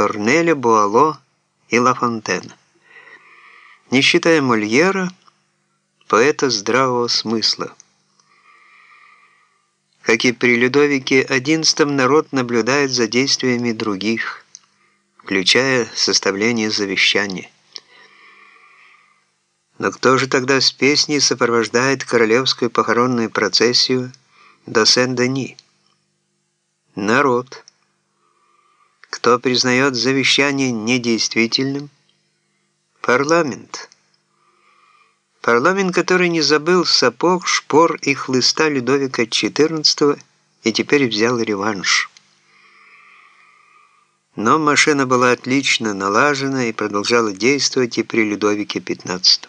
Корнеля, Буало и Ла Фонтена. Не считая Мольера, поэта здравого смысла. Как и при Людовике XI, народ наблюдает за действиями других, включая составление завещания. Но кто же тогда с песней сопровождает королевскую похоронную процессию до Сен-Дени? Народ. Кто признает завещание недействительным? Парламент. Парламент, который не забыл сапог, шпор и хлыста Людовика XIV и теперь взял реванш. Но машина была отлично налажена и продолжала действовать и при Людовике XV.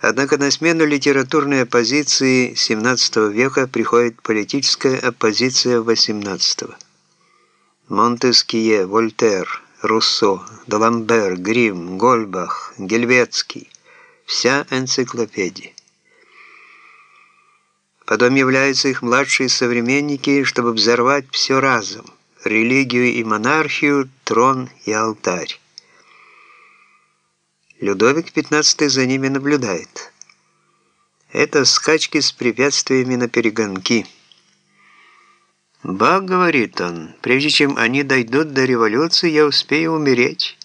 Однако на смену литературной оппозиции XVII века приходит политическая оппозиция XVIII. Монтескье, Вольтер, Руссо, Даламбер, Грим, Гольбах, Гельвецкий. Вся энциклопедия. Потом являются их младшие современники, чтобы взорвать все разом. Религию и монархию, трон и алтарь. Людовик XV за ними наблюдает. Это скачки с препятствиями на перегонки. «Ба», — говорит он, — «прежде чем они дойдут до революции, я успею умереть».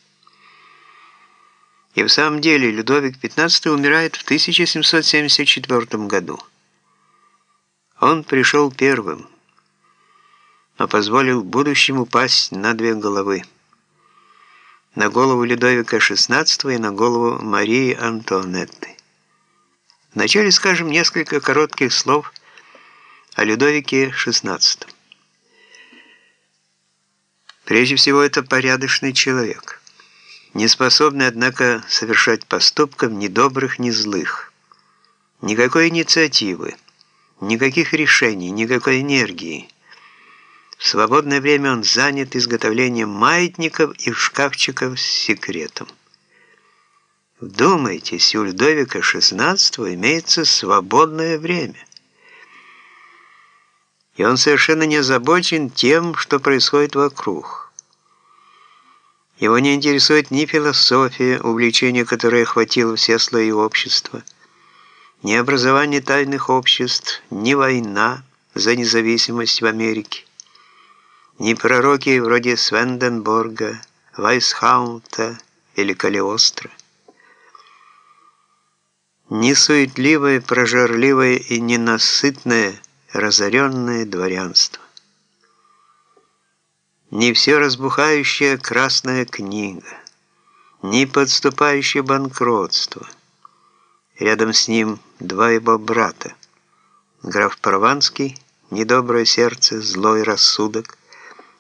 И в самом деле Людовик XV умирает в 1774 году. Он пришел первым, но позволил будущему пасть на две головы на голову Людовика XVI и на голову Марии Антуанетты. Вначале скажем несколько коротких слов о Людовике XVI. Прежде всего, это порядочный человек, не способный, однако, совершать поступков ни добрых, ни злых. Никакой инициативы, никаких решений, никакой энергии – в свободное время он занят изготовлением маятников и шкафчиков с секретом. Вдумайтесь, у Людовика XVI имеется свободное время. И он совершенно не озабочен тем, что происходит вокруг. Его не интересует ни философия, увлечение которое охватило все слои общества, ни образование тайных обществ, ни война за независимость в Америке ни пророки вроде Свенденборга, Вайсхаунта или Калиостро, ни суетливое, прожорливое и ненасытное разоренное дворянство, ни все разбухающая красная книга, ни подступающее банкротство. Рядом с ним два его брата, граф Прованский, недоброе сердце, злой рассудок,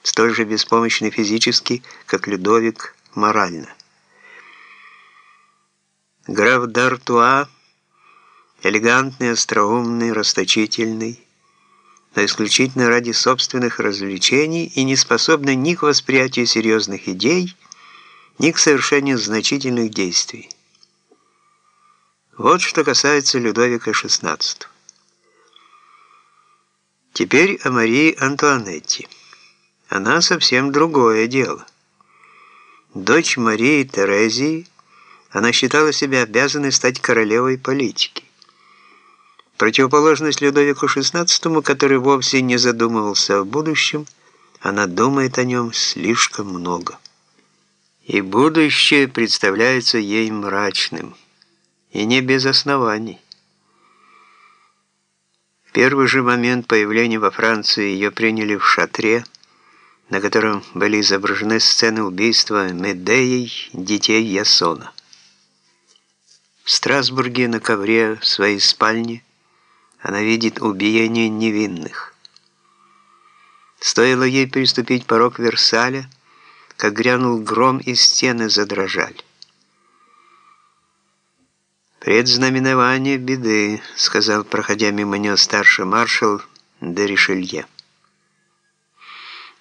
столь же беспомощный физически, как Людовик морально. Граф Д'Артуа, элегантный, остроумный, расточительный, но исключительно ради собственных развлечений и не способный ни к восприятию серьезных идей, ни к совершению значительных действий. Вот что касается Людовика XVI. Теперь о Марии Антуанетте. Она совсем другое дело. Дочь Марии Терезии, она считала себя обязанной стать королевой политики. Противоположность Людовику XVI, который вовсе не задумывался о будущем, она думает о нем слишком много. И будущее представляется ей мрачным, и не без оснований. В первый же момент появления во Франции ее приняли в шатре, на котором были изображены сцены убийства Медеей детей Ясона. В Страсбурге на ковре в своей спальне она видит убиение невинных. Стоило ей приступить порог Версаля, как грянул гром и стены задрожали. «Предзнаменование беды», — сказал, проходя мимо нее старший маршал де Ришелье.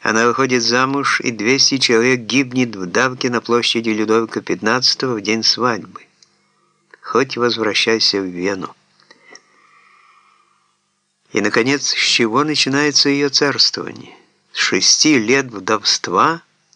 Она выходит замуж, и 200 человек гибнет в давке на площади Людовика XV в день свадьбы. Хоть возвращайся в Вену. И, наконец, с чего начинается ее царствование? с шести лет вдовства